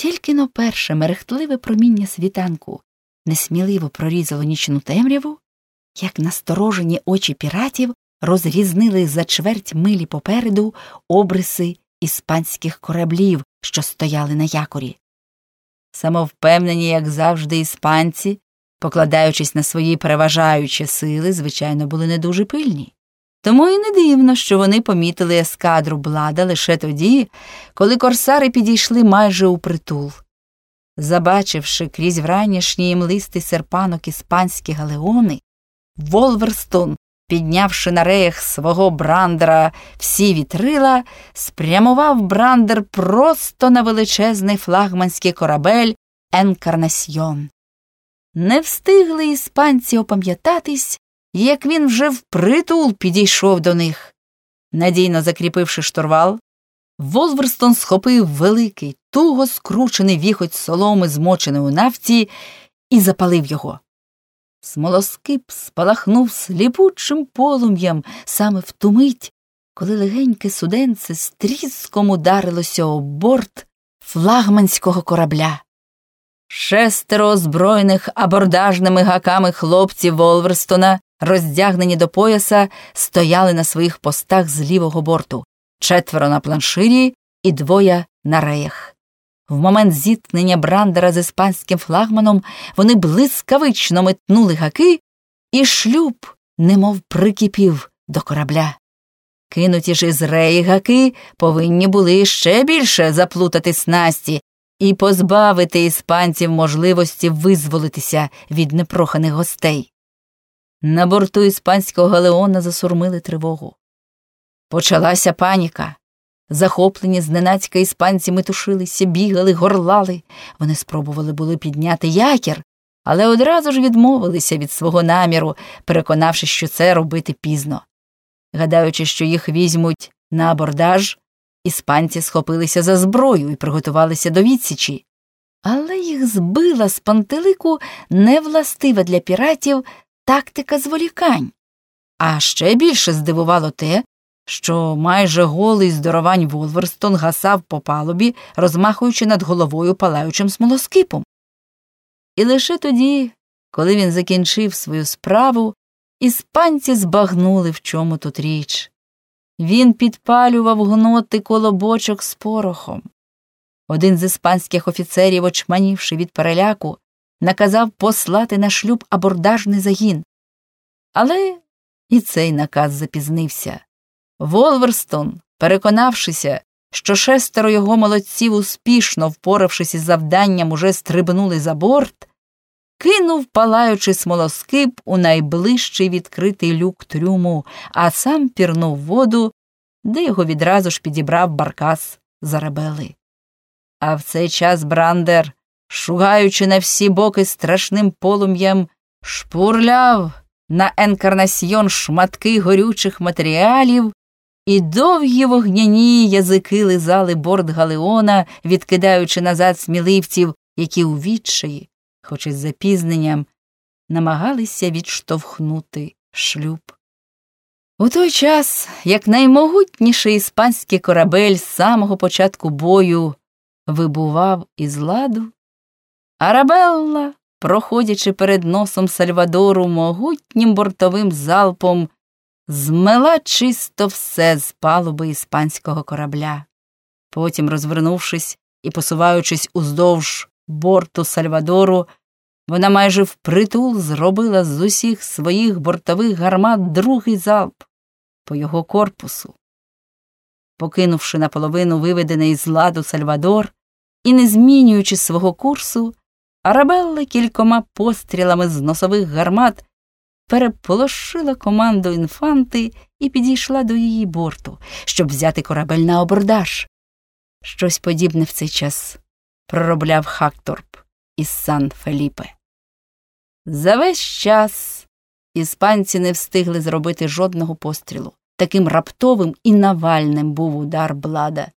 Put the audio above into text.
Тільки но перше мерехтливе проміння світанку несміливо прорізало нічну темряву, як насторожені очі піратів розрізнили за чверть милі попереду обриси іспанських кораблів, що стояли на якорі. Самовпевнені, як завжди, іспанці, покладаючись на свої переважаючі сили, звичайно, були не дуже пильні. Тому і не дивно, що вони помітили ескадру блада лише тоді, коли корсари підійшли майже у притул. Забачивши крізь вранішній млистий серпанок іспанські галеони, Волверстон, піднявши на реях свого брандера всі вітрила, спрямував брандер просто на величезний флагманський корабель Енкарнасьйон. Не встигли іспанці опам'ятатись, як він вже впритул підійшов до них. Надійно закріпивши штурвал, Волверстон схопив великий, туго скручений віхоть соломи, змочений у нафті, і запалив його. Смолоскип спалахнув сліпучим полум'ям саме в ту мить, коли легеньке суденце з тріском ударилося об борт флагманського корабля. Шестеро озброєних абордажними гаками хлопців Волверстона, роздягнені до пояса, стояли на своїх постах з лівого борту, четверо на планширі і двоє на реях. В момент зіткнення брандера з іспанським флагманом вони блискавично метнули гаки, і шлюб, немов прикипів до корабля. Кинуті ж із реї гаки повинні були ще більше заплутати снасті і позбавити іспанців можливості визволитися від непроханих гостей. На борту іспанського галеона засурмили тривогу. Почалася паніка. Захоплені зненацька іспанці метушилися, бігали, горлали. Вони спробували були підняти якір, але одразу ж відмовилися від свого наміру, переконавши, що це робити пізно. Гадаючи, що їх візьмуть на абордаж, іспанці схопилися за зброю і приготувалися до відсічі. Але їх збила з пантелику невластива для піратів тактика зволікань. А ще більше здивувало те, що майже голий здоровань Волверстон гасав по палубі, розмахуючи над головою палаючим смолоскипом. І лише тоді, коли він закінчив свою справу, іспанці збагнули, в чому тут річ. Він підпалював гноти коло бочок з порохом. Один з іспанських офіцерів, очманівши від переляку, наказав послати на шлюб абордажний загін. Але і цей наказ запізнився. Волверстон, переконавшися, що шестеро його молодців, успішно впоравшись із завданням, уже стрибнули за борт, кинув палаючи смолоскип у найближчий відкритий люк трюму, а сам пірнув воду, де його відразу ж підібрав баркас зарабели. А в цей час Брандер, шугаючи на всі боки страшним полум'ям, шпурляв на енкарнасьйон шматки горючих матеріалів, і довгі вогняні язики лизали борт Галеона, відкидаючи назад сміливців, які у відчаї, хоч із запізненням, намагалися відштовхнути шлюб. У той час, як наймогутніший іспанський корабель з самого початку бою вибував із ладу, Арабелла, проходячи перед носом Сальвадору могутнім бортовим залпом, змела чисто все з палуби іспанського корабля. Потім, розвернувшись і посуваючись уздовж борту Сальвадору, вона майже впритул зробила з усіх своїх бортових гармат другий залп по його корпусу. Покинувши наполовину виведений з ладу Сальвадор і не змінюючи свого курсу, Арабелла кількома пострілами з носових гармат переполошила команду інфанти і підійшла до її борту, щоб взяти корабель на абордаж. Щось подібне в цей час проробляв Хакторп із Сан Феліпе. За весь час іспанці не встигли зробити жодного пострілу. Таким раптовим і навальним був удар блада.